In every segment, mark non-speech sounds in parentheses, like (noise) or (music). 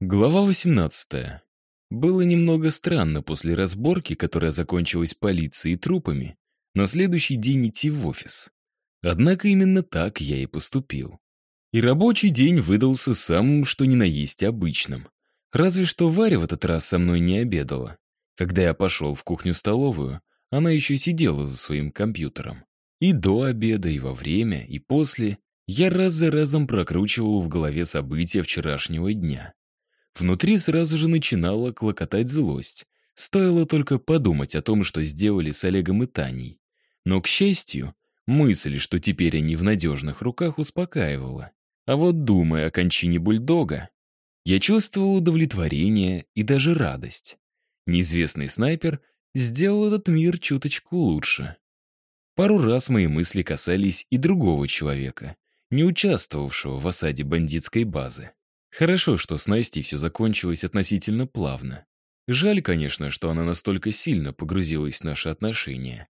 Глава 18. Было немного странно после разборки, которая закончилась полицией и трупами, на следующий день идти в офис. Однако именно так я и поступил. И рабочий день выдался самым что ни на есть обычным. Разве что Варя в этот раз со мной не обедала. Когда я пошел в кухню-столовую, она еще сидела за своим компьютером. И до обеда, и во время, и после я раз за разом прокручивал в голове события вчерашнего дня. Внутри сразу же начинала клокотать злость. Стоило только подумать о том, что сделали с Олегом и Таней. Но, к счастью, мысль, что теперь они в надежных руках, успокаивала. А вот думая о кончине бульдога, я чувствовал удовлетворение и даже радость. Неизвестный снайпер сделал этот мир чуточку лучше. Пару раз мои мысли касались и другого человека, не участвовавшего в осаде бандитской базы. Хорошо, что с Настей все закончилось относительно плавно. Жаль, конечно, что она настолько сильно погрузилась в наши отношения.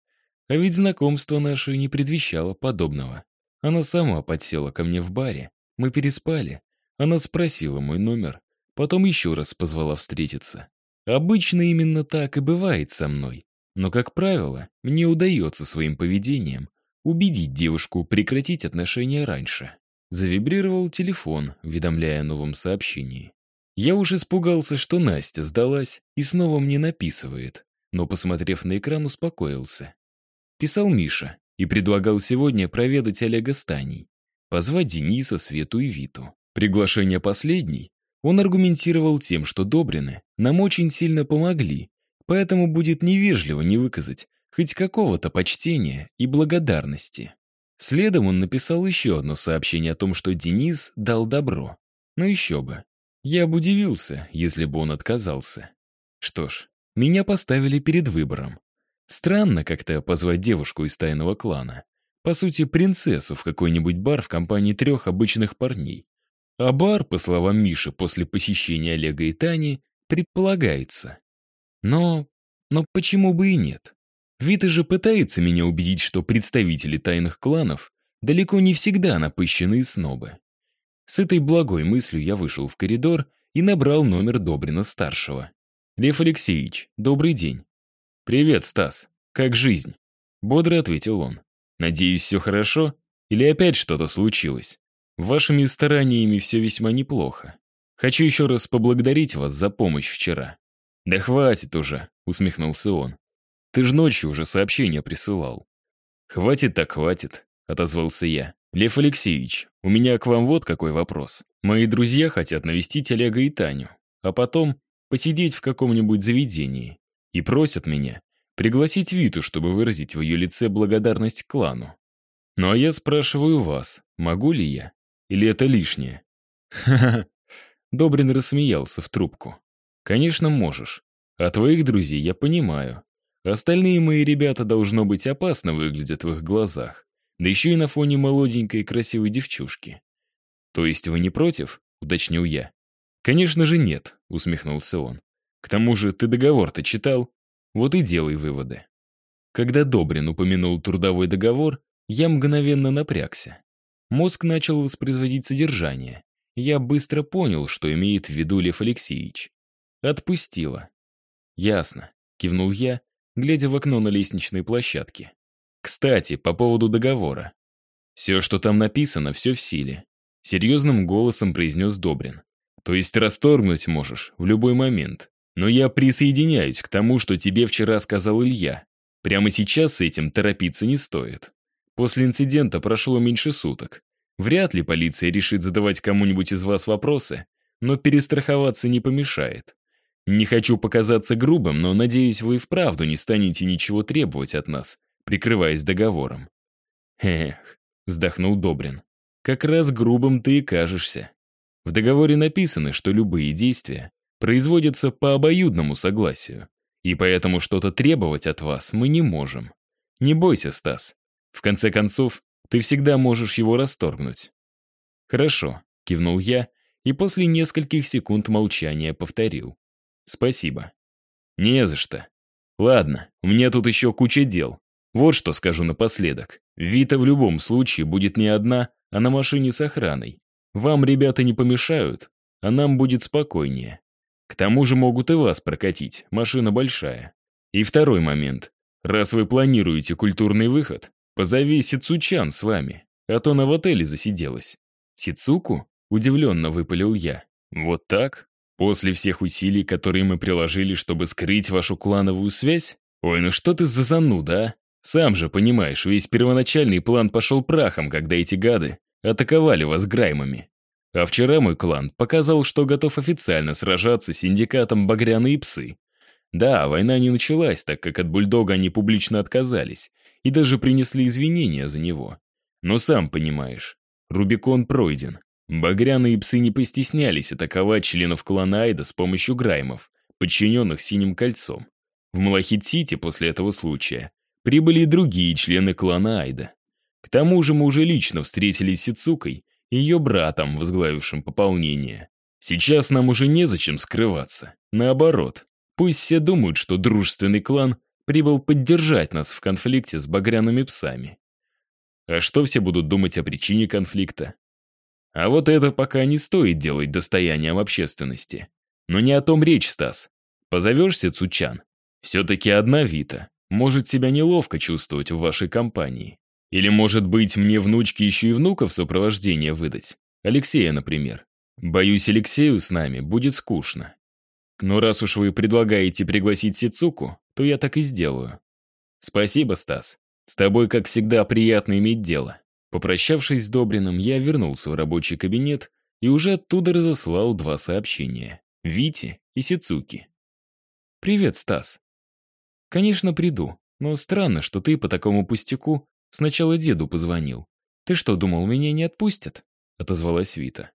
А ведь знакомство наше не предвещало подобного. Она сама подсела ко мне в баре, мы переспали. Она спросила мой номер, потом еще раз позвала встретиться. Обычно именно так и бывает со мной. Но, как правило, мне удается своим поведением убедить девушку прекратить отношения раньше. Завибрировал телефон, уведомляя о новом сообщении. Я уж испугался, что Настя сдалась и снова мне написывает, но, посмотрев на экран, успокоился. Писал Миша и предлагал сегодня проведать Олега Станей, позвать Дениса, Свету и Виту. Приглашение последней он аргументировал тем, что Добрины нам очень сильно помогли, поэтому будет невежливо не выказать хоть какого-то почтения и благодарности. Следом он написал еще одно сообщение о том, что Денис дал добро. Ну еще бы. Я бы удивился, если бы он отказался. Что ж, меня поставили перед выбором. Странно как-то позвать девушку из тайного клана. По сути, принцессу в какой-нибудь бар в компании трех обычных парней. А бар, по словам Миши, после посещения Олега и Тани, предполагается. Но... но почему бы и нет? Вита же пытается меня убедить, что представители тайных кланов далеко не всегда напыщенные снобы. С этой благой мыслью я вышел в коридор и набрал номер Добрина-старшего. «Лев Алексеевич, добрый день». «Привет, Стас. Как жизнь?» Бодро ответил он. «Надеюсь, все хорошо? Или опять что-то случилось? Вашими стараниями все весьма неплохо. Хочу еще раз поблагодарить вас за помощь вчера». «Да хватит уже», — усмехнулся он. Ты ж ночью уже сообщение присылал». «Хватит так хватит», — отозвался я. «Лев Алексеевич, у меня к вам вот какой вопрос. Мои друзья хотят навестить Олега и Таню, а потом посидеть в каком-нибудь заведении. И просят меня пригласить Виту, чтобы выразить в ее лице благодарность клану. Ну а я спрашиваю вас, могу ли я? Или это лишнее? Ха-ха. (laughs) Добрин рассмеялся в трубку. Конечно, можешь. А твоих друзей я понимаю. Остальные мои ребята, должно быть, опасно выглядят в их глазах. Да еще и на фоне молоденькой красивой девчушки. «То есть вы не против?» — уточнил я. «Конечно же нет», — усмехнулся он. «К тому же ты договор-то читал? Вот и делай выводы». Когда Добрин упомянул трудовой договор, я мгновенно напрягся. Мозг начал воспроизводить содержание. Я быстро понял, что имеет в виду Лев Алексеевич. Отпустила. «Ясно», — кивнул я глядя в окно на лестничной площадке. «Кстати, по поводу договора. Все, что там написано, все в силе», — серьезным голосом произнес Добрин. «То есть расторгнуть можешь в любой момент. Но я присоединяюсь к тому, что тебе вчера сказал Илья. Прямо сейчас с этим торопиться не стоит. После инцидента прошло меньше суток. Вряд ли полиция решит задавать кому-нибудь из вас вопросы, но перестраховаться не помешает. Не хочу показаться грубым, но надеюсь, вы и вправду не станете ничего требовать от нас, прикрываясь договором. Эх, вздохнул Добрин. Как раз грубым ты и кажешься. В договоре написано, что любые действия производятся по обоюдному согласию, и поэтому что-то требовать от вас мы не можем. Не бойся, Стас. В конце концов, ты всегда можешь его расторгнуть. Хорошо, кивнул я и после нескольких секунд молчания повторил. Спасибо. Не за что. Ладно, у меня тут еще куча дел. Вот что скажу напоследок. Вита в любом случае будет не одна, а на машине с охраной. Вам ребята не помешают, а нам будет спокойнее. К тому же могут и вас прокатить, машина большая. И второй момент. Раз вы планируете культурный выход, позови Сицучан с вами, а то она в отеле засиделась. Сицуку? Удивленно выпалил я. Вот так? После всех усилий, которые мы приложили, чтобы скрыть вашу клановую связь? Ой, ну что ты за зануда, а? Сам же понимаешь, весь первоначальный план пошел прахом, когда эти гады атаковали вас граймами. А вчера мой клан показал, что готов официально сражаться с синдикатом «Багряные псы». Да, война не началась, так как от бульдога они публично отказались и даже принесли извинения за него. Но сам понимаешь, Рубикон пройден. Багряные псы не постеснялись атаковать членов клана Айда с помощью граймов, подчиненных Синим Кольцом. В Малахит-Сити после этого случая прибыли и другие члены клана Айда. К тому же мы уже лично встретились с Сицукой и ее братом, возглавившим пополнение. Сейчас нам уже незачем скрываться. Наоборот, пусть все думают, что дружественный клан прибыл поддержать нас в конфликте с багряными псами. А что все будут думать о причине конфликта? А вот это пока не стоит делать достоянием общественности. Но не о том речь, Стас. Позовешься Цучан? Все-таки одна Вита может себя неловко чувствовать в вашей компании. Или, может быть, мне внучке еще и внуков сопровождение выдать? Алексея, например. Боюсь, Алексею с нами будет скучно. Но раз уж вы предлагаете пригласить Сицуку, то я так и сделаю. Спасибо, Стас. С тобой, как всегда, приятно иметь дело. Попрощавшись с Добриным, я вернулся в рабочий кабинет и уже оттуда разослал два сообщения. Вите и Сицуки. «Привет, Стас. Конечно, приду, но странно, что ты по такому пустяку сначала деду позвонил. Ты что, думал, меня не отпустят?» — отозвалась Вита.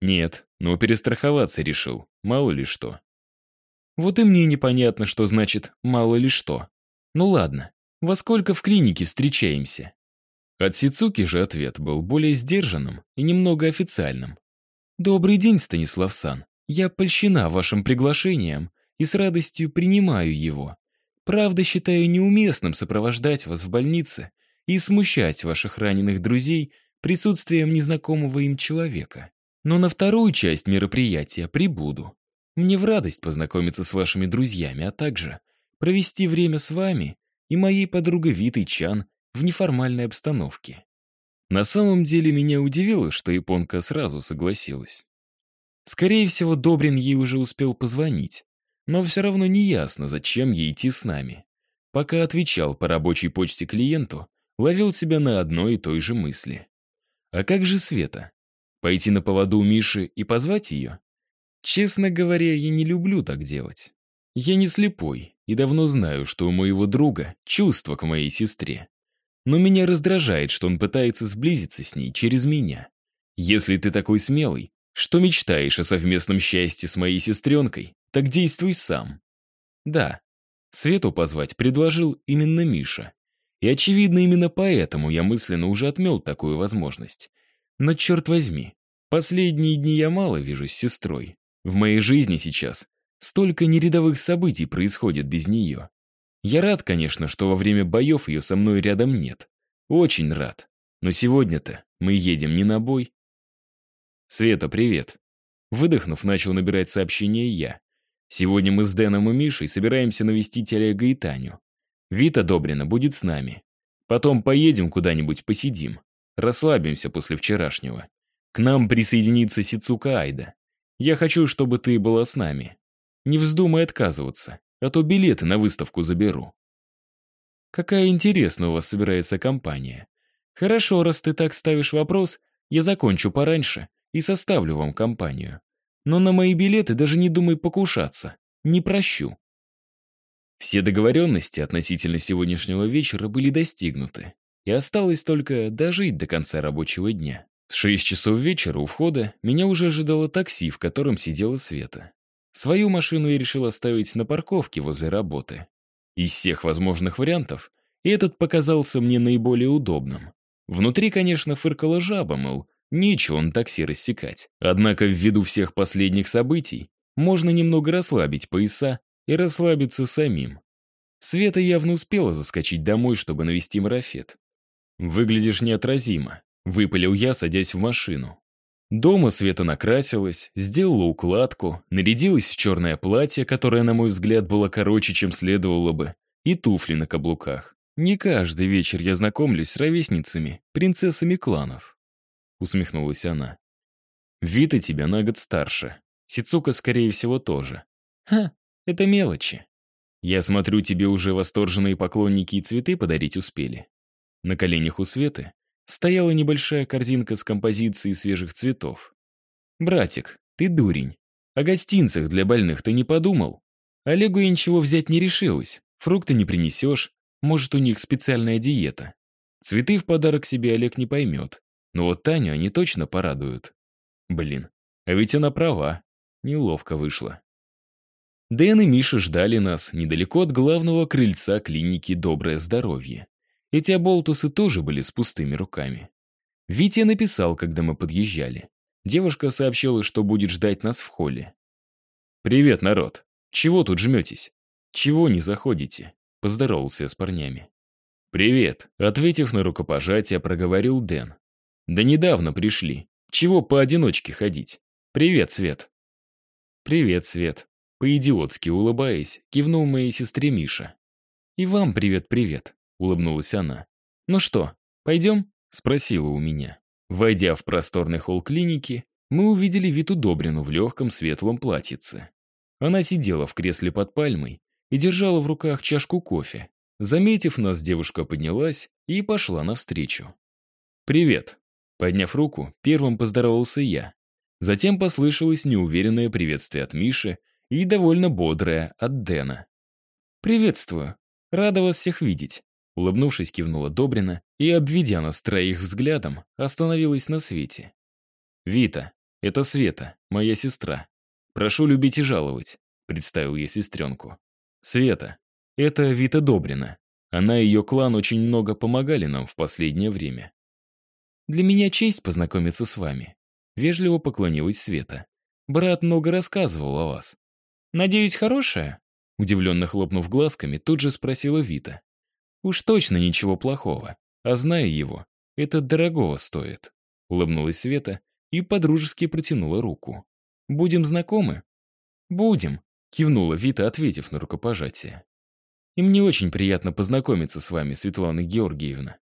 «Нет, но перестраховаться решил, мало ли что». «Вот и мне непонятно, что значит «мало ли что». Ну ладно, во сколько в клинике встречаемся?» От Сицуки же ответ был более сдержанным и немного официальным. «Добрый день, Станислав-сан. Я польщена вашим приглашением и с радостью принимаю его. Правда, считаю неуместным сопровождать вас в больнице и смущать ваших раненых друзей присутствием незнакомого им человека. Но на вторую часть мероприятия прибуду. Мне в радость познакомиться с вашими друзьями, а также провести время с вами и моей подругой Витой Чан в неформальной обстановке. На самом деле меня удивило, что японка сразу согласилась. Скорее всего, Добрин ей уже успел позвонить, но все равно не ясно, зачем ей идти с нами. Пока отвечал по рабочей почте клиенту, ловил себя на одной и той же мысли. А как же Света? Пойти на поводу у Миши и позвать ее? Честно говоря, я не люблю так делать. Я не слепой и давно знаю, что у моего друга чувство к моей сестре. Но меня раздражает, что он пытается сблизиться с ней через меня. Если ты такой смелый, что мечтаешь о совместном счастье с моей сестренкой, так действуй сам. Да, Свету позвать предложил именно Миша. И, очевидно, именно поэтому я мысленно уже отмел такую возможность. Но, черт возьми, последние дни я мало вижу с сестрой. В моей жизни сейчас столько нерядовых событий происходит без нее. Я рад, конечно, что во время боев ее со мной рядом нет. Очень рад. Но сегодня-то мы едем не на бой. Света, привет. Выдохнув, начал набирать сообщение я. Сегодня мы с Дэном и Мишей собираемся навестить Олега и Таню. Вита Добрина будет с нами. Потом поедем куда-нибудь посидим. Расслабимся после вчерашнего. К нам присоединится Сицука Айда. Я хочу, чтобы ты была с нами. Не вздумай отказываться а то билеты на выставку заберу. Какая интересная у вас собирается компания. Хорошо, раз ты так ставишь вопрос, я закончу пораньше и составлю вам компанию. Но на мои билеты даже не думай покушаться. Не прощу. Все договоренности относительно сегодняшнего вечера были достигнуты, и осталось только дожить до конца рабочего дня. В шесть часов вечера у входа меня уже ожидало такси, в котором сидела Света. Свою машину я решил оставить на парковке возле работы. Из всех возможных вариантов этот показался мне наиболее удобным. Внутри, конечно, фыркала жаба, мол, нечего он такси рассекать. Однако ввиду всех последних событий можно немного расслабить пояса и расслабиться самим. Света явно успела заскочить домой, чтобы навести марафет. «Выглядишь неотразимо», — выпалил я, садясь в машину. Дома Света накрасилась, сделала укладку, нарядилась в черное платье, которое, на мой взгляд, было короче, чем следовало бы, и туфли на каблуках. Не каждый вечер я знакомлюсь с ровесницами, принцессами кланов. Усмехнулась она. Вита тебя на год старше. Сицука, скорее всего, тоже. Ха, это мелочи. Я смотрю, тебе уже восторженные поклонники и цветы подарить успели. На коленях у Светы стояла небольшая корзинка с композицией свежих цветов. «Братик, ты дурень. О гостинцах для больных ты не подумал? Олегу я ничего взять не решилась. Фрукты не принесешь. Может, у них специальная диета. Цветы в подарок себе Олег не поймет. Но вот Таню они точно порадуют. Блин, а ведь она права. Неловко вышло. Дэн и Миша ждали нас недалеко от главного крыльца клиники «Доброе здоровье». Эти оболтусы тоже были с пустыми руками. Витя написал, когда мы подъезжали. Девушка сообщила, что будет ждать нас в холле. «Привет, народ. Чего тут жметесь? Чего не заходите?» Поздоровался я с парнями. «Привет», — ответив на рукопожатие, проговорил Дэн. «Да недавно пришли. Чего поодиночке ходить? Привет, Свет». «Привет, Свет», — по-идиотски улыбаясь, кивнул моей сестре Миша. «И вам привет-привет», улыбнулась она. «Ну что, пойдем?» — спросила у меня. Войдя в просторный холл клиники, мы увидели Виту Добрину в легком светлом платьице. Она сидела в кресле под пальмой и держала в руках чашку кофе. Заметив нас, девушка поднялась и пошла навстречу. «Привет!» Подняв руку, первым поздоровался я. Затем послышалось неуверенное приветствие от Миши и довольно бодрое от Дэна. «Приветствую. Рада вас всех видеть. Улыбнувшись, кивнула Добрина и, обведя нас троих взглядом, остановилась на Свете. «Вита, это Света, моя сестра. Прошу любить и жаловать», — представил я сестренку. «Света, это Вита Добрина. Она и ее клан очень много помогали нам в последнее время». «Для меня честь познакомиться с вами», — вежливо поклонилась Света. «Брат много рассказывал о вас». «Надеюсь, хорошая?» Удивленно хлопнув глазками, тут же спросила Вита. Уж точно ничего плохого. А зная его, это дорогого стоит. Улыбнулась Света и подружески протянула руку. «Будем знакомы?» «Будем», — кивнула Вита, ответив на рукопожатие. «И мне очень приятно познакомиться с вами, Светлана Георгиевна.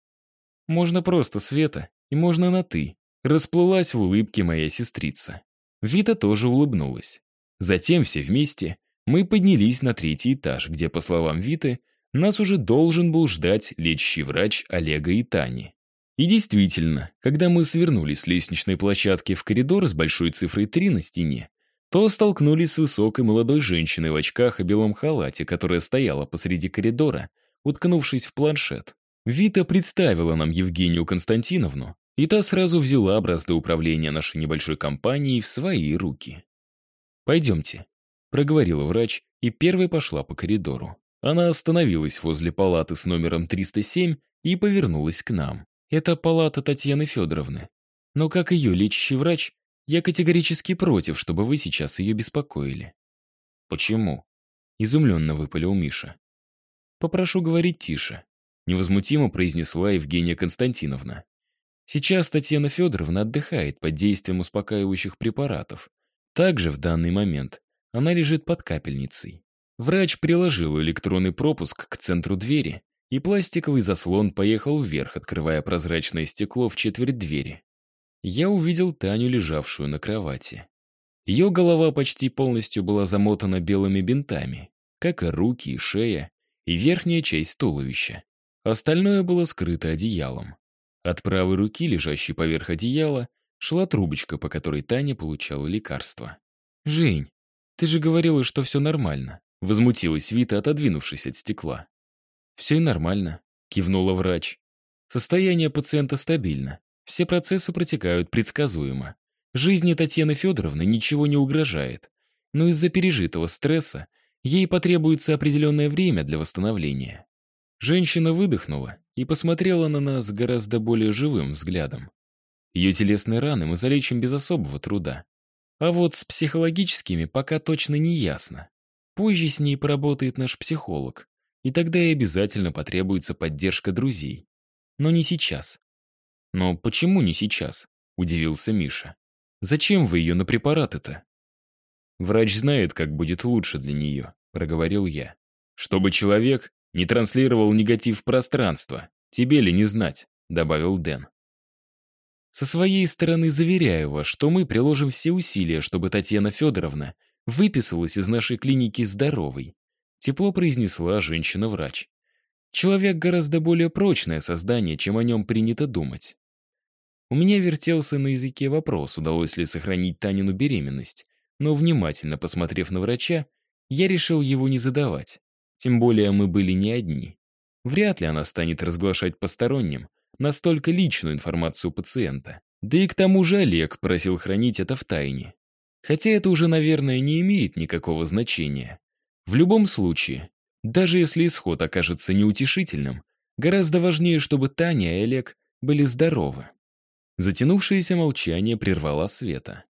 Можно просто Света, и можно на «ты». Расплылась в улыбке моя сестрица. Вита тоже улыбнулась. Затем все вместе мы поднялись на третий этаж, где, по словам Виты, нас уже должен был ждать лечащий врач Олега и Тани. И действительно, когда мы свернули с лестничной площадки в коридор с большой цифрой 3 на стене, то столкнулись с высокой молодой женщиной в очках и белом халате, которая стояла посреди коридора, уткнувшись в планшет. Вита представила нам Евгению Константиновну, и та сразу взяла образцы управления нашей небольшой компанией в свои руки. «Пойдемте», — проговорила врач и первой пошла по коридору. Она остановилась возле палаты с номером 307 и повернулась к нам. Это палата Татьяны Федоровны. Но как ее лечащий врач, я категорически против, чтобы вы сейчас ее беспокоили. Почему? Изумленно выпалил Миша. Попрошу говорить тише. Невозмутимо произнесла Евгения Константиновна. Сейчас Татьяна Федоровна отдыхает под действием успокаивающих препаратов. Также в данный момент она лежит под капельницей. Врач приложил электронный пропуск к центру двери, и пластиковый заслон поехал вверх, открывая прозрачное стекло в четверть двери. Я увидел Таню, лежавшую на кровати. Ее голова почти полностью была замотана белыми бинтами, как и руки и шея, и верхняя часть туловища. Остальное было скрыто одеялом. От правой руки, лежащей поверх одеяла, шла трубочка, по которой Таня получала лекарства. «Жень, ты же говорила, что все нормально», Возмутилась Вита, отодвинувшись от стекла. «Все и нормально», — кивнула врач. «Состояние пациента стабильно. Все процессы протекают предсказуемо. Жизни Татьяны Федоровны ничего не угрожает. Но из-за пережитого стресса ей потребуется определенное время для восстановления». Женщина выдохнула и посмотрела на нас гораздо более живым взглядом. Ее телесные раны мы залечим без особого труда. А вот с психологическими пока точно не ясно. Позже с ней поработает наш психолог, и тогда ей обязательно потребуется поддержка друзей. Но не сейчас. «Но почему не сейчас?» — удивился Миша. Зачем вы ее на препараты-то? Врач знает, как будет лучше для нее, проговорил я. Чтобы человек не транслировал негатив в пространство. Тебе ли не знать, добавил Дэн. Со своей стороны заверяю вас, что мы приложим все усилия, чтобы Татьяна Федоровна выписалась из нашей клиники здоровой. Тепло произнесла женщина-врач. Человек гораздо более прочное создание, чем о нем принято думать. У меня вертелся на языке вопрос, удалось ли сохранить Танину беременность, но, внимательно посмотрев на врача, я решил его не задавать. Тем более мы были не одни. Вряд ли она станет разглашать посторонним настолько личную информацию пациента. Да и к тому же Олег просил хранить это в тайне. Хотя это уже, наверное, не имеет никакого значения. В любом случае, даже если исход окажется неутешительным, гораздо важнее, чтобы Таня и Олег были здоровы. Затянувшееся молчание прервала Света.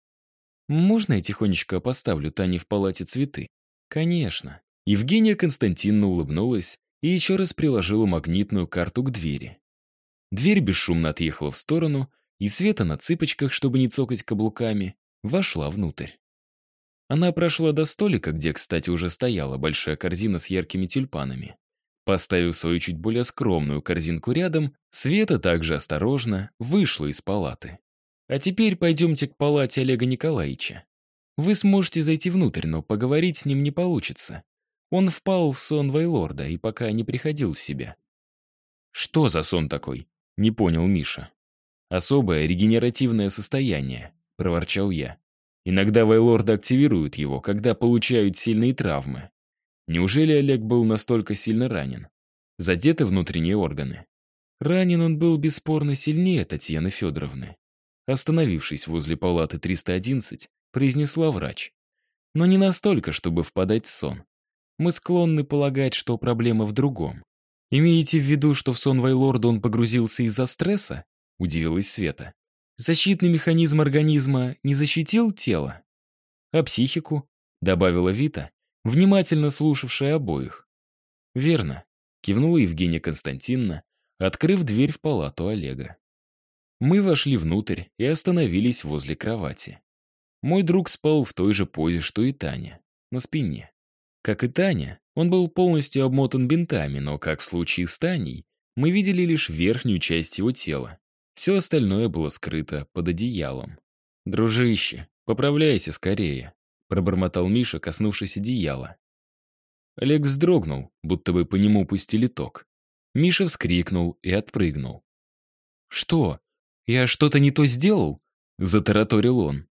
«Можно я тихонечко поставлю Тане в палате цветы?» «Конечно». Евгения Константиновна улыбнулась и еще раз приложила магнитную карту к двери. Дверь бесшумно отъехала в сторону, и Света на цыпочках, чтобы не цокать каблуками, вошла внутрь. Она прошла до столика, где, кстати, уже стояла большая корзина с яркими тюльпанами. Поставив свою чуть более скромную корзинку рядом, Света также осторожно вышла из палаты. А теперь пойдемте к палате Олега Николаевича. Вы сможете зайти внутрь, но поговорить с ним не получится. Он впал в сон Вайлорда и пока не приходил в себя. «Что за сон такой?» — не понял Миша. «Особое регенеративное состояние», — проворчал я. «Иногда Вайлорды активируют его, когда получают сильные травмы. Неужели Олег был настолько сильно ранен? Задеты внутренние органы. Ранен он был бесспорно сильнее Татьяны Федоровны. Остановившись возле палаты 311, произнесла врач. Но не настолько, чтобы впадать в сон. Мы склонны полагать, что проблема в другом. «Имеете в виду, что в сон Вайлорда он погрузился из-за стресса?» — удивилась Света. «Защитный механизм организма не защитил тело?» «А психику?» — добавила Вита, внимательно слушавшая обоих. «Верно», — кивнула Евгения Константиновна, открыв дверь в палату Олега. Мы вошли внутрь и остановились возле кровати. Мой друг спал в той же позе, что и Таня, на спине. Как и Таня, он был полностью обмотан бинтами, но, как в случае с Таней, мы видели лишь верхнюю часть его тела. Все остальное было скрыто под одеялом. «Дружище, поправляйся скорее», пробормотал Миша, коснувшись одеяла. Олег вздрогнул, будто бы по нему пустили ток. Миша вскрикнул и отпрыгнул. «Что? Я что-то не то сделал?» — затараторил он.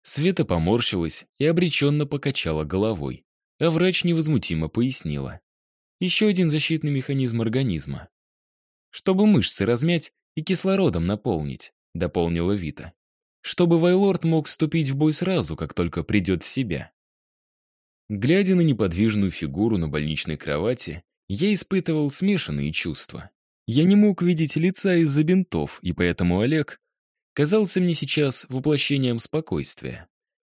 Света поморщилась и обреченно покачала головой, а врач невозмутимо пояснила. Еще один защитный механизм организма. «Чтобы мышцы размять и кислородом наполнить», — дополнила Вита чтобы Вайлорд мог вступить в бой сразу, как только придет в себя. Глядя на неподвижную фигуру на больничной кровати, я испытывал смешанные чувства. Я не мог видеть лица из-за бинтов, и поэтому Олег казался мне сейчас воплощением спокойствия.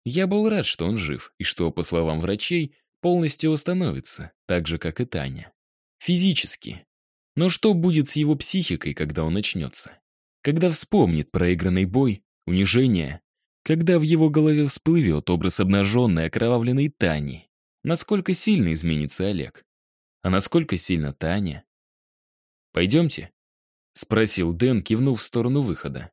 Я был рад, что он жив, и что, по словам врачей, полностью восстановится, так же, как и Таня. Физически. Но что будет с его психикой, когда он начнется? Когда вспомнит проигранный бой унижение, когда в его голове всплывет образ обнаженной, окровавленной Тани. Насколько сильно изменится Олег? А насколько сильно Таня? «Пойдемте?» — спросил Дэн, кивнув в сторону выхода.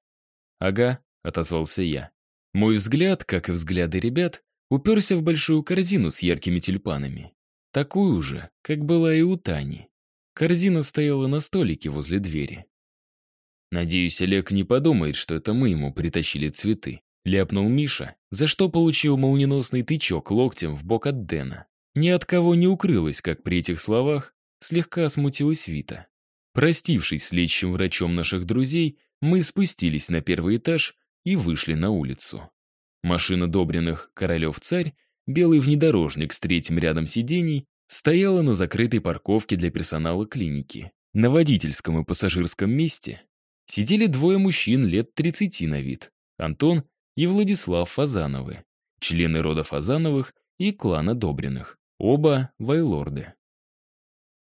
«Ага», — отозвался я. Мой взгляд, как и взгляды ребят, уперся в большую корзину с яркими тюльпанами. Такую же, как была и у Тани. Корзина стояла на столике возле двери. «Надеюсь, Олег не подумает, что это мы ему притащили цветы», — ляпнул Миша, за что получил молниеносный тычок локтем в бок от Дэна. Ни от кого не укрылось, как при этих словах слегка смутилась Вита. Простившись с лечащим врачом наших друзей, мы спустились на первый этаж и вышли на улицу. Машина Добриных «Королев-царь», белый внедорожник с третьим рядом сидений, стояла на закрытой парковке для персонала клиники. На водительском и пассажирском месте сидели двое мужчин лет 30 на вид. Антон и Владислав Фазановы, члены рода Фазановых и клана Добриных. Оба вайлорды.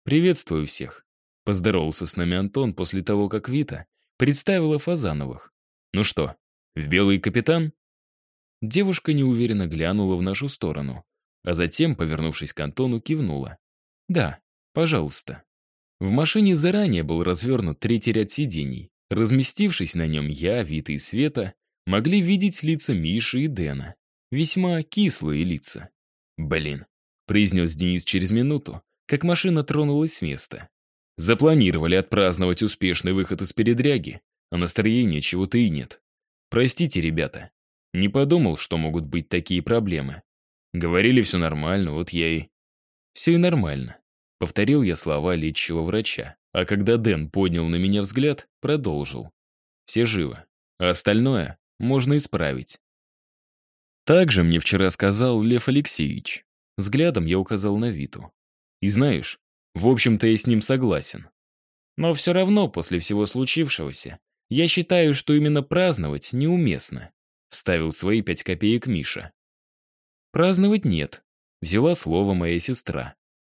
«Приветствую всех», — поздоровался с нами Антон после того, как Вита представила Фазановых. «Ну что, в белый капитан?» Девушка неуверенно глянула в нашу сторону, а затем, повернувшись к Антону, кивнула. «Да, пожалуйста». В машине заранее был развернут третий ряд сидений. Разместившись на нем я, Вита и Света, могли видеть лица Миши и Дэна. Весьма кислые лица. «Блин», — произнес Денис через минуту, как машина тронулась с места. Запланировали отпраздновать успешный выход из передряги, а настроения чего-то и нет. Простите, ребята. Не подумал, что могут быть такие проблемы. Говорили, все нормально, вот я и... Все и нормально. Повторил я слова лечащего врача, а когда Дэн поднял на меня взгляд, продолжил. Все живы, а остальное можно исправить. Также мне вчера сказал Лев Алексеевич. Взглядом я указал на Виту. И знаешь, в общем-то я с ним согласен. Но все равно после всего случившегося я считаю, что именно праздновать неуместно. Вставил свои пять копеек Миша. Праздновать нет, взяла слово моя сестра.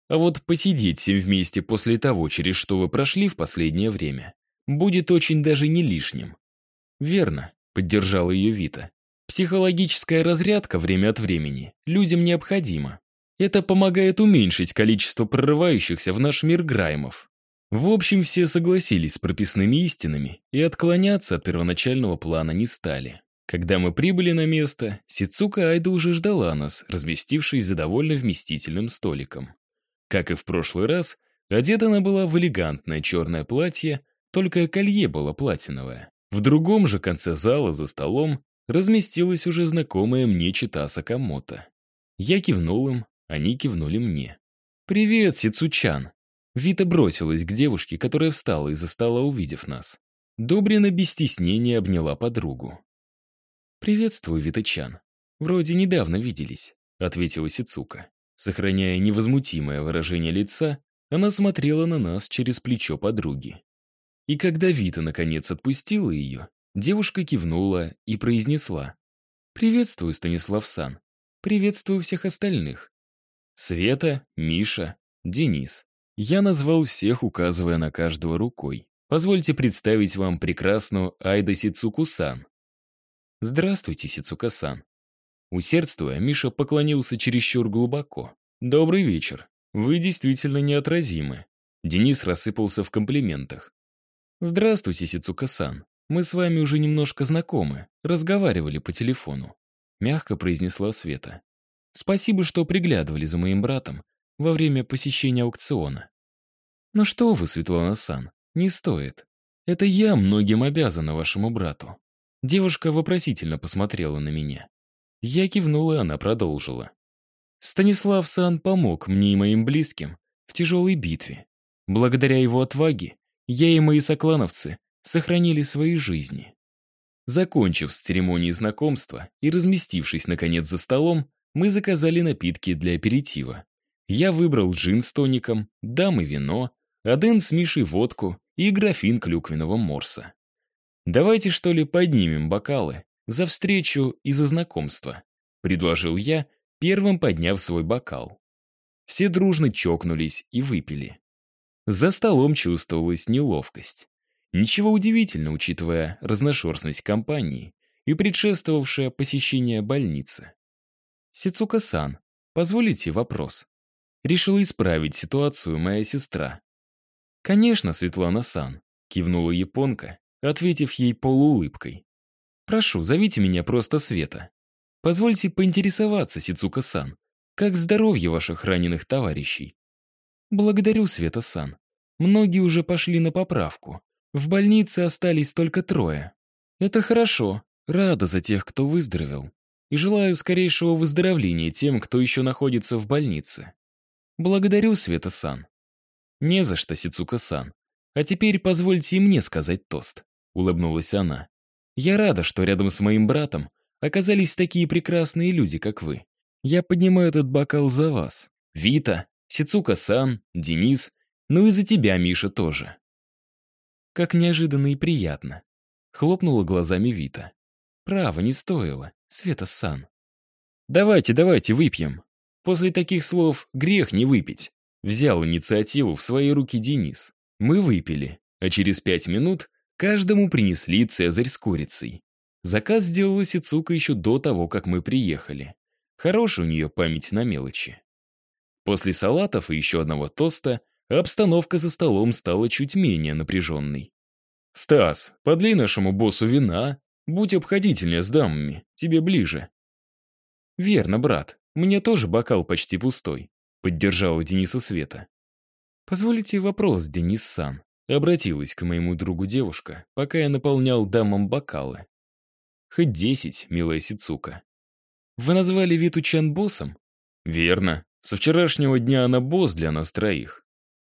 А вот посидеть всем вместе после того, через что вы прошли в последнее время, будет очень даже не лишним. Верно, поддержала ее Вита. Психологическая разрядка время от времени людям необходима. Это помогает уменьшить количество прорывающихся в наш мир граймов. В общем, все согласились с прописными истинами и отклоняться от первоначального плана не стали. Когда мы прибыли на место, Сицука Айда уже ждала нас, разместившись за довольно вместительным столиком. Как и в прошлый раз, одета она была в элегантное черное платье, только колье было платиновое. В другом же конце зала за столом разместилась уже знакомая мне чита Сакамото. Я кивнул им, они кивнули мне. «Привет, Сицучан!» Вита бросилась к девушке, которая встала из-за стола, увидев нас. Добрина без стеснения обняла подругу. «Приветствую, Вита-чан. Вроде недавно виделись», — ответила Сицука. Сохраняя невозмутимое выражение лица, она смотрела на нас через плечо подруги. И когда Вита наконец отпустила ее, девушка кивнула и произнесла. «Приветствую, Станислав-сан. Приветствую всех остальных. Света, Миша, Денис. Я назвал всех, указывая на каждого рукой. Позвольте представить вам прекрасную Айда Сицуку-сан. Здравствуйте, Сицука-сан. Усердствуя, Миша поклонился чересчур глубоко. «Добрый вечер. Вы действительно неотразимы». Денис рассыпался в комплиментах. «Здравствуйте, Сицука-сан. Мы с вами уже немножко знакомы, разговаривали по телефону», — мягко произнесла Света. «Спасибо, что приглядывали за моим братом во время посещения аукциона». «Ну что вы, Светлана-сан, не стоит. Это я многим обязана вашему брату». Девушка вопросительно посмотрела на меня. Я кивнула, и она продолжила. Станислав Сан помог мне и моим близким в тяжелой битве. Благодаря его отваге я и мои соклановцы сохранили свои жизни. Закончив с церемонией знакомства и разместившись, наконец, за столом, мы заказали напитки для аперитива. Я выбрал джин с тоником, дамы вино, а Дэн с Мишей водку и графин клюквенного морса. Давайте, что ли, поднимем бокалы за встречу и за знакомство», — предложил я, первым подняв свой бокал. Все дружно чокнулись и выпили. За столом чувствовалась неловкость. Ничего удивительного, учитывая разношерстность компании и предшествовавшее посещение больницы. «Сицука-сан, позволите вопрос?» Решила исправить ситуацию моя сестра. «Конечно, Светлана-сан», — кивнула японка, ответив ей полуулыбкой. Прошу, зовите меня просто Света. Позвольте поинтересоваться, Сицука-сан, как здоровье ваших раненых товарищей? Благодарю, Света-сан. Многие уже пошли на поправку. В больнице остались только трое. Это хорошо. Рада за тех, кто выздоровел. И желаю скорейшего выздоровления тем, кто еще находится в больнице. Благодарю, Света-сан. Не за что, Сицука-сан. А теперь позвольте и мне сказать тост. Улыбнулась она. Я рада, что рядом с моим братом оказались такие прекрасные люди, как вы. Я поднимаю этот бокал за вас. Вита, Сицука-сан, Денис, ну и за тебя, Миша, тоже. Как неожиданно и приятно. Хлопнула глазами Вита. Право, не стоило, Света-сан. Давайте, давайте, выпьем. После таких слов грех не выпить. Взял инициативу в свои руки Денис. Мы выпили, а через пять минут Каждому принесли цезарь с курицей. Заказ сделала Сицука еще до того, как мы приехали. Хорошая у нее память на мелочи. После салатов и еще одного тоста обстановка за столом стала чуть менее напряженной. «Стас, подлей нашему боссу вина, будь обходительнее с дамами, тебе ближе». «Верно, брат, мне тоже бокал почти пустой», — поддержала Дениса Света. «Позволите вопрос, Денис-сан», — обратилась к моему другу девушка, пока я наполнял дамам бокалы. «Хоть десять, милая Сицука». «Вы назвали Виту Чан боссом?» «Верно. Со вчерашнего дня она босс для нас троих».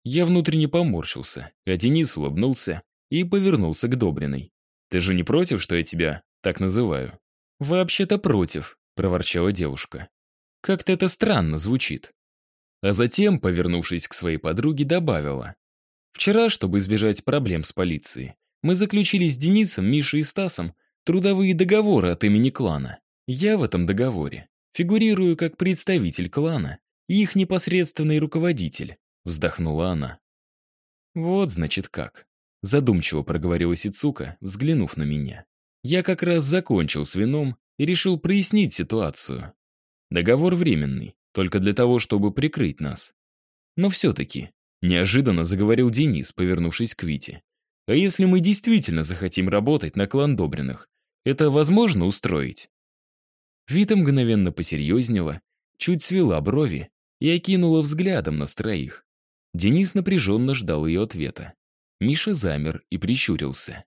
Я внутренне поморщился, а Денис улыбнулся и повернулся к Добриной. «Ты же не против, что я тебя так называю?» «Вообще-то против», — проворчала девушка. «Как-то это странно звучит». А затем, повернувшись к своей подруге, добавила. «Вчера, чтобы избежать проблем с полицией, мы заключили с Денисом, Мишей и Стасом трудовые договоры от имени клана. Я в этом договоре фигурирую как представитель клана и их непосредственный руководитель», вздохнула она. «Вот, значит, как», задумчиво проговорила Сицука, взглянув на меня. Я как раз закончил с вином и решил прояснить ситуацию. Договор временный, только для того, чтобы прикрыть нас. Но все-таки, неожиданно заговорил Денис, повернувшись к Вите. А если мы действительно захотим работать на клан Добриных, это возможно устроить? Вита мгновенно посерьезнела, чуть свела брови и окинула взглядом на троих. Денис напряженно ждал ее ответа. Миша замер и прищурился.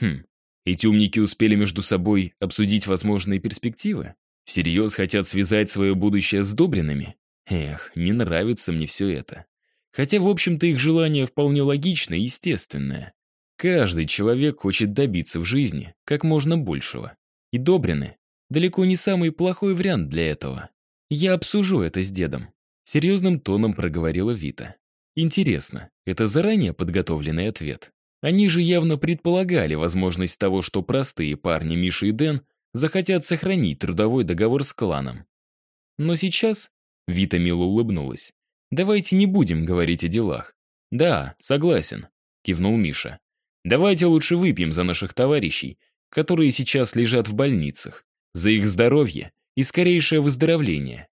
Хм, эти умники успели между собой обсудить возможные перспективы? Всерьез хотят связать свое будущее с Добринами? Эх, не нравится мне все это. Хотя, в общем-то, их желание вполне логичное и естественное. Каждый человек хочет добиться в жизни как можно большего. И Добрины далеко не самый плохой вариант для этого. Я обсужу это с дедом. Серьезным тоном проговорила Вита. Интересно, это заранее подготовленный ответ? Они же явно предполагали возможность того, что простые парни Миша и Дэн захотят сохранить трудовой договор с кланом. Но сейчас Вита мило улыбнулась. «Давайте не будем говорить о делах». «Да, согласен», — кивнул Миша. «Давайте лучше выпьем за наших товарищей, которые сейчас лежат в больницах, за их здоровье и скорейшее выздоровление».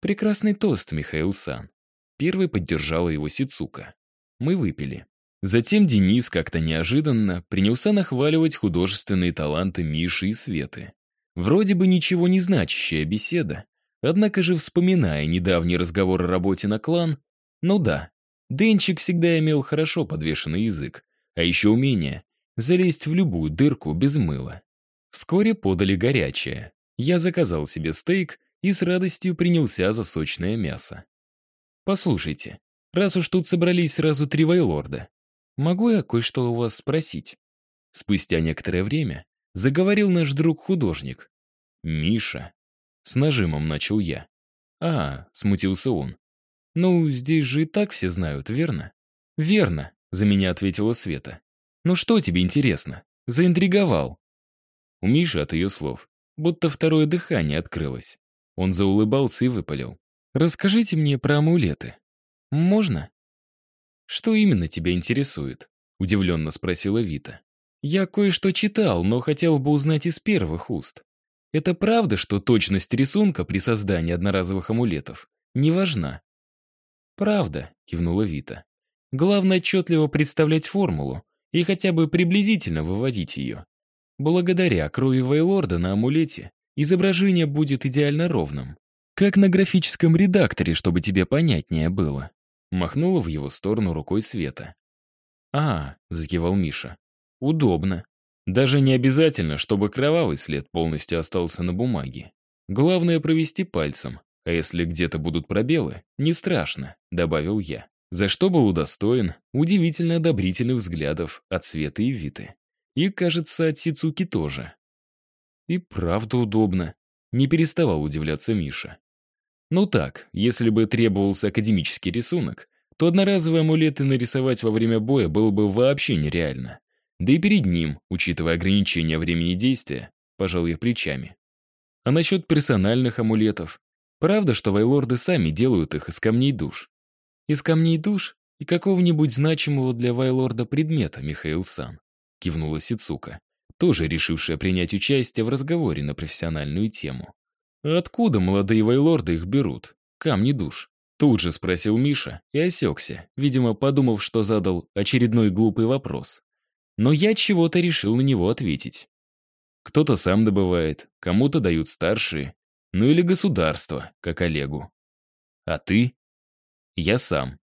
Прекрасный тост, Михаил Сан. Первый поддержала его Сицука. Мы выпили. Затем Денис как-то неожиданно принялся нахваливать художественные таланты Миши и Светы. Вроде бы ничего не значащая беседа, однако же, вспоминая недавний разговор о работе на клан, ну да, Денчик всегда имел хорошо подвешенный язык, а еще умение залезть в любую дырку без мыла. Вскоре подали горячее. Я заказал себе стейк и с радостью принялся за сочное мясо. «Послушайте, раз уж тут собрались сразу три вайлорда, «Могу я кое-что у вас спросить?» Спустя некоторое время заговорил наш друг-художник. «Миша». С нажимом начал я. «А», — смутился он. «Ну, здесь же и так все знают, верно?» «Верно», — за меня ответила Света. «Ну что тебе интересно? Заинтриговал». У Миши от ее слов будто второе дыхание открылось. Он заулыбался и выпалил. «Расскажите мне про амулеты. Можно?» «Что именно тебя интересует?» — удивленно спросила Вита. «Я кое-что читал, но хотел бы узнать из первых уст. Это правда, что точность рисунка при создании одноразовых амулетов не важна?» «Правда», — кивнула Вита. «Главное отчетливо представлять формулу и хотя бы приблизительно выводить ее. Благодаря крови Вейлорда на амулете изображение будет идеально ровным. Как на графическом редакторе, чтобы тебе понятнее было. Махнула в его сторону рукой Света. «А», — закивал Миша, — «удобно. Даже не обязательно, чтобы кровавый след полностью остался на бумаге. Главное провести пальцем, а если где-то будут пробелы, не страшно», — добавил я. За что был удостоен удивительно одобрительных взглядов от Светы и Виты. И, кажется, от Сицуки тоже. И правда удобно. Не переставал удивляться Миша. Ну так, если бы требовался академический рисунок, то одноразовые амулеты нарисовать во время боя было бы вообще нереально. Да и перед ним, учитывая ограничения времени действия, пожал я плечами. А насчет персональных амулетов? Правда, что вайлорды сами делают их из камней душ? Из камней душ и какого-нибудь значимого для вайлорда предмета, Михаил Сан, кивнула Сицука. тоже решившая принять участие в разговоре на профессиональную тему. «А откуда молодые вайлорды их берут? Камни душ?» Тут же спросил Миша и осекся, видимо, подумав, что задал очередной глупый вопрос. Но я чего-то решил на него ответить. Кто-то сам добывает, кому-то дают старшие, ну или государство, как Олегу. А ты? Я сам.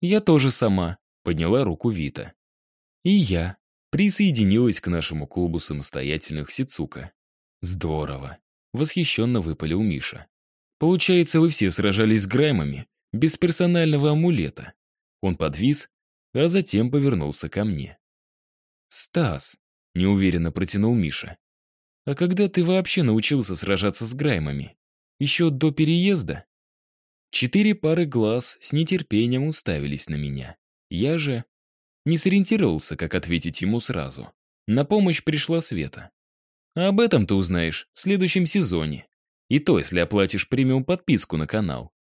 Я тоже сама, подняла руку Вита. И я присоединилась к нашему клубу самостоятельных Сицука. Здорово. Восхищенно выпалил Миша. Получается, вы все сражались с Граймами без персонального амулета. Он подвис, а затем повернулся ко мне. «Стас», — неуверенно протянул Миша, «а когда ты вообще научился сражаться с Граймами? Еще до переезда?» Четыре пары глаз с нетерпением уставились на меня. Я же не сориентировался, как ответить ему сразу. На помощь пришла Света. А об этом ты узнаешь в следующем сезоне. И то, если оплатишь премиум подписку на канал.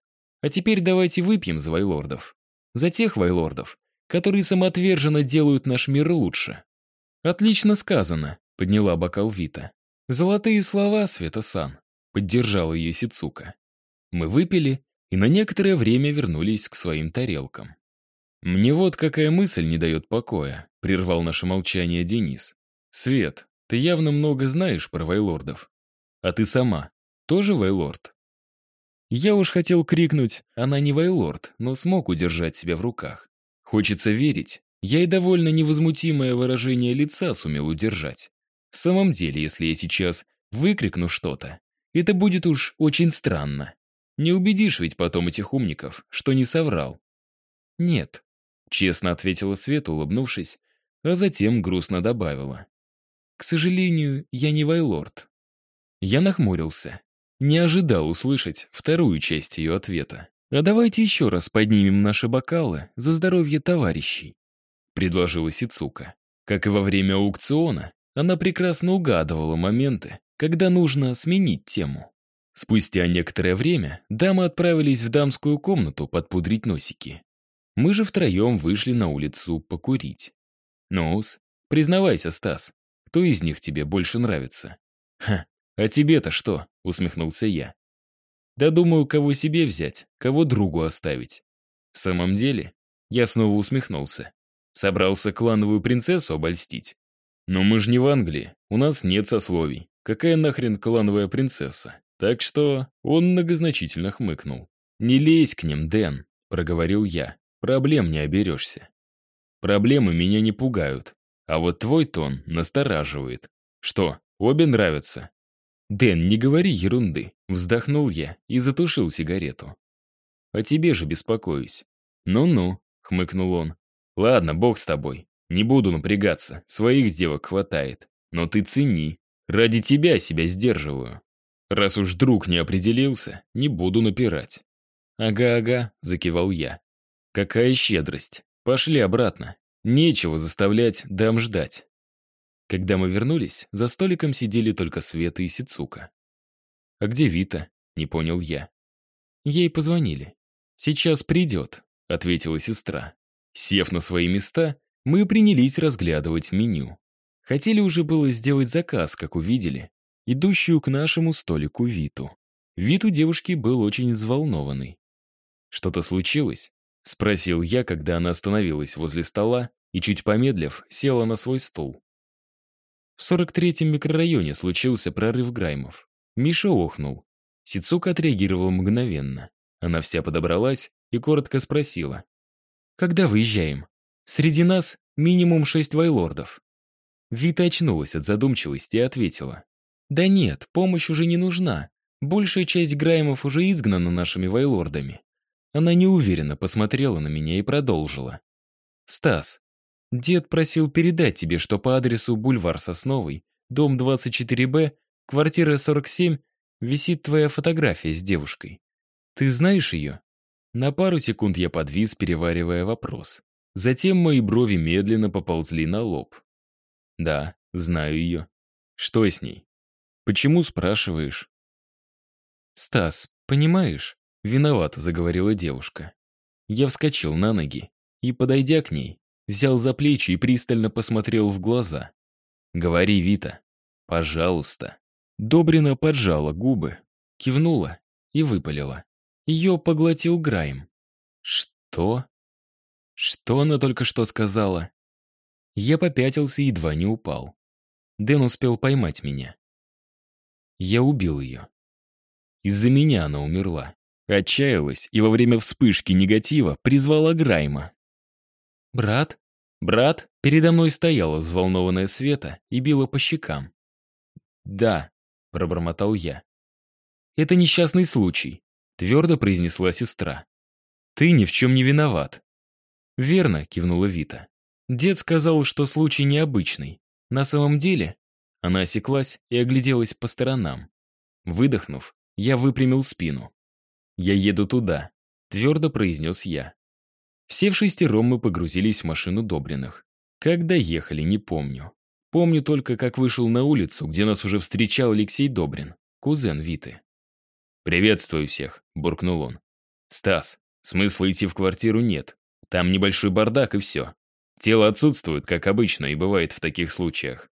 А теперь давайте выпьем за вайлордов. За тех вайлордов, которые самоотверженно делают наш мир лучше. Отлично сказано, подняла бокал Вита. Золотые слова, Света-сан. Поддержала ее Сицука. Мы выпили и на некоторое время вернулись к своим тарелкам. «Мне вот какая мысль не дает покоя», — прервал наше молчание Денис. «Свет, ты явно много знаешь про вайлордов. А ты сама тоже вайлорд?» Я уж хотел крикнуть «Она не вайлорд», но смог удержать себя в руках. Хочется верить, я и довольно невозмутимое выражение лица сумел удержать. В самом деле, если я сейчас выкрикну что-то, это будет уж очень странно. Не убедишь ведь потом этих умников, что не соврал. Нет, Честно ответила Света, улыбнувшись, а затем грустно добавила. «К сожалению, я не Вайлорд». Я нахмурился. Не ожидал услышать вторую часть ее ответа. «А давайте еще раз поднимем наши бокалы за здоровье товарищей», — предложила Сицука. Как и во время аукциона, она прекрасно угадывала моменты, когда нужно сменить тему. Спустя некоторое время дамы отправились в дамскую комнату подпудрить носики. Мы же втроем вышли на улицу покурить. Ну-с, признавайся, Стас, кто из них тебе больше нравится? Ха, а тебе-то что? Усмехнулся я. Да думаю, кого себе взять, кого другу оставить. В самом деле, я снова усмехнулся. Собрался клановую принцессу обольстить. Но мы же не в Англии, у нас нет сословий. Какая нахрен клановая принцесса? Так что он многозначительно хмыкнул. «Не лезь к ним, Дэн», — проговорил я. Проблем не оберешься. Проблемы меня не пугают, а вот твой тон настораживает. Что, обе нравятся? Дэн, не говори ерунды. Вздохнул я и затушил сигарету. О тебе же беспокоюсь. Ну-ну, хмыкнул он. Ладно, бог с тобой. Не буду напрягаться, своих девок хватает. Но ты цени. Ради тебя себя сдерживаю. Раз уж друг не определился, не буду напирать. «Ага-ага», — закивал я. Какая щедрость. Пошли обратно. Нечего заставлять дам ждать. Когда мы вернулись, за столиком сидели только Света и Сицука. «А где Вита?» — не понял я. Ей позвонили. «Сейчас придет», — ответила сестра. Сев на свои места, мы принялись разглядывать меню. Хотели уже было сделать заказ, как увидели, идущую к нашему столику Виту. Вид у девушки был очень взволнованный. Что-то случилось? — спросил я, когда она остановилась возле стола и, чуть помедлив, села на свой стул. В 43-м микрорайоне случился прорыв Граймов. Миша охнул. Сицука отреагировала мгновенно. Она вся подобралась и коротко спросила. «Когда выезжаем? Среди нас минимум шесть вайлордов». Вита очнулась от задумчивости и ответила. «Да нет, помощь уже не нужна. Большая часть Граймов уже изгнана нашими вайлордами. Она неуверенно посмотрела на меня и продолжила. «Стас, дед просил передать тебе, что по адресу бульвар Сосновый, дом 24Б, квартира 47, висит твоя фотография с девушкой. Ты знаешь ее?» На пару секунд я подвис, переваривая вопрос. Затем мои брови медленно поползли на лоб. «Да, знаю ее. Что с ней? Почему спрашиваешь?» «Стас, понимаешь, Виновато заговорила девушка. Я вскочил на ноги и, подойдя к ней, взял за плечи и пристально посмотрел в глаза. Говори, Вита. Пожалуйста. Добрина поджала губы, кивнула и выпалила. Ее поглотил Грайм. Что? Что она только что сказала? Я попятился и едва не упал. Дэн успел поймать меня. Я убил ее. Из-за меня она умерла. Отчаялась и во время вспышки негатива призвала Грайма. «Брат?» «Брат?» Передо мной стояла взволнованная Света и била по щекам. «Да», — пробормотал я. «Это несчастный случай», — твердо произнесла сестра. «Ты ни в чем не виноват». «Верно», — кивнула Вита. «Дед сказал, что случай необычный. На самом деле...» Она осеклась и огляделась по сторонам. Выдохнув, я выпрямил спину. «Я еду туда», — твердо произнес я. Все в шестером мы погрузились в машину Добриных. Как доехали, не помню. Помню только, как вышел на улицу, где нас уже встречал Алексей Добрин, кузен Виты. «Приветствую всех», — буркнул он. «Стас, смысла идти в квартиру нет. Там небольшой бардак и все. Тело отсутствует, как обычно, и бывает в таких случаях».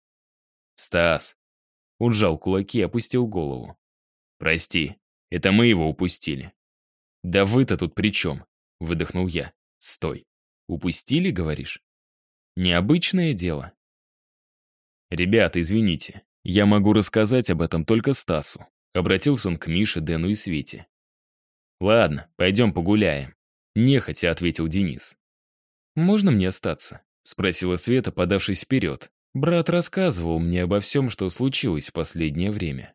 «Стас». Он сжал кулаки и опустил голову. «Прости, это мы его упустили». «Да вы-то тут при чем?» — выдохнул я. «Стой. Упустили, говоришь?» «Необычное дело». «Ребята, извините, я могу рассказать об этом только Стасу», обратился он к Мише, Дэну и Свете. «Ладно, пойдем погуляем», — нехотя ответил Денис. «Можно мне остаться?» — спросила Света, подавшись вперед. Брат рассказывал мне обо всем, что случилось в последнее время.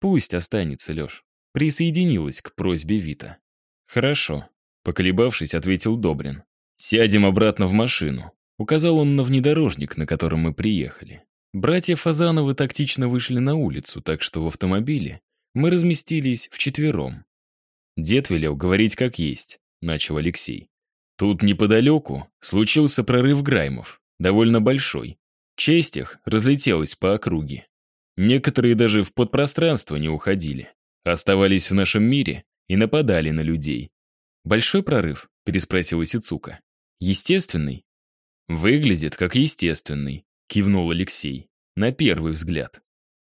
«Пусть останется, Леш», — присоединилась к просьбе Вита. «Хорошо», — поколебавшись, ответил Добрин. «Сядем обратно в машину», — указал он на внедорожник, на котором мы приехали. Братья Фазановы тактично вышли на улицу, так что в автомобиле мы разместились вчетвером. «Дед велел говорить как есть», — начал Алексей. Тут неподалеку случился прорыв Граймов, довольно большой. Честь их разлетелась по округе. Некоторые даже в подпространство не уходили. Оставались в нашем мире и нападали на людей. «Большой прорыв?» — переспросил Исицука. «Естественный?» «Выглядит как естественный», — кивнул Алексей. «На первый взгляд.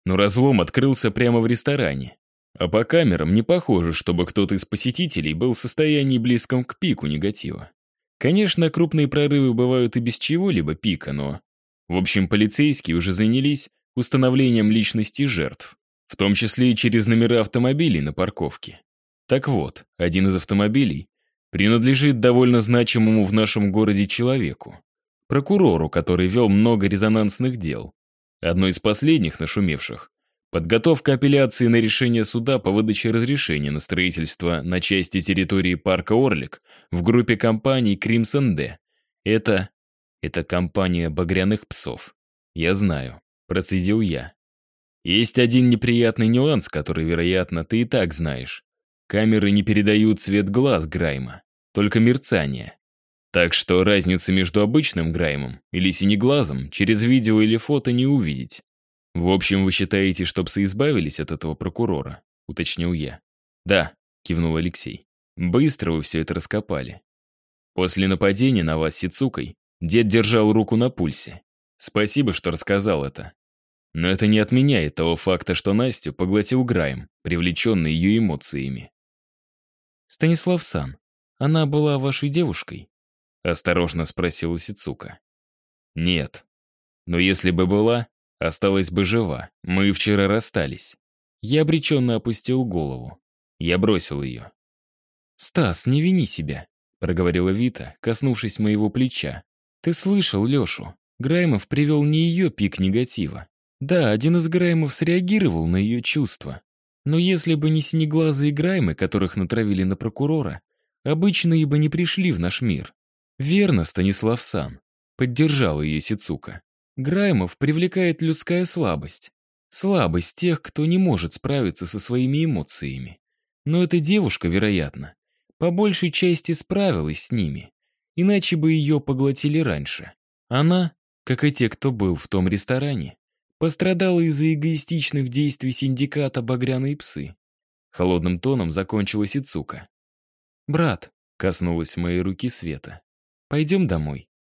Но разлом открылся прямо в ресторане. А по камерам не похоже, чтобы кто-то из посетителей был в состоянии близком к пику негатива. Конечно, крупные прорывы бывают и без чего-либо пика, но... В общем, полицейские уже занялись установлением личности жертв, в том числе и через номера автомобилей на парковке. Так вот, один из автомобилей принадлежит довольно значимому в нашем городе человеку, прокурору, который вел много резонансных дел. Одно из последних нашумевших — подготовка апелляции на решение суда по выдаче разрешения на строительство на части территории парка Орлик в группе компаний Crimson D. Это... это компания багряных псов. Я знаю. Процедил я. Есть один неприятный нюанс, который, вероятно, ты и так знаешь. Камеры не передают цвет глаз Грайма, только мерцание. Так что разницы между обычным Граймом или синеглазом через видео или фото не увидеть. В общем, вы считаете, что псы избавились от этого прокурора? Уточнил я. Да, кивнул Алексей. Быстро вы все это раскопали. После нападения на вас с Сицукой дед держал руку на пульсе. Спасибо, что рассказал это. Но это не отменяет того факта, что Настю поглотил Грайм, привлеченный ее эмоциями. «Станислав Сан, она была вашей девушкой?» — осторожно спросила Сицука. «Нет. Но если бы была, осталась бы жива. Мы вчера расстались». Я обреченно опустил голову. Я бросил ее. «Стас, не вини себя», — проговорила Вита, коснувшись моего плеча. «Ты слышал Лешу. Граймов привел не ее пик негатива, да, один из Граймов среагировал на ее чувства. Но если бы не синеглазые Граймы, которых натравили на прокурора, обычные бы не пришли в наш мир. Верно, Станислав Сан. Поддержал ее Сицука. Граймов привлекает людская слабость. Слабость тех, кто не может справиться со своими эмоциями. Но эта девушка, вероятно, по большей части справилась с ними. Иначе бы ее поглотили раньше. Она, как и те, кто был в том ресторане, Пострадала из-за эгоистичных действий синдиката «Багряные псы». Холодным тоном закончила Сицука. «Брат», — коснулась моей руки Света, — «пойдем домой».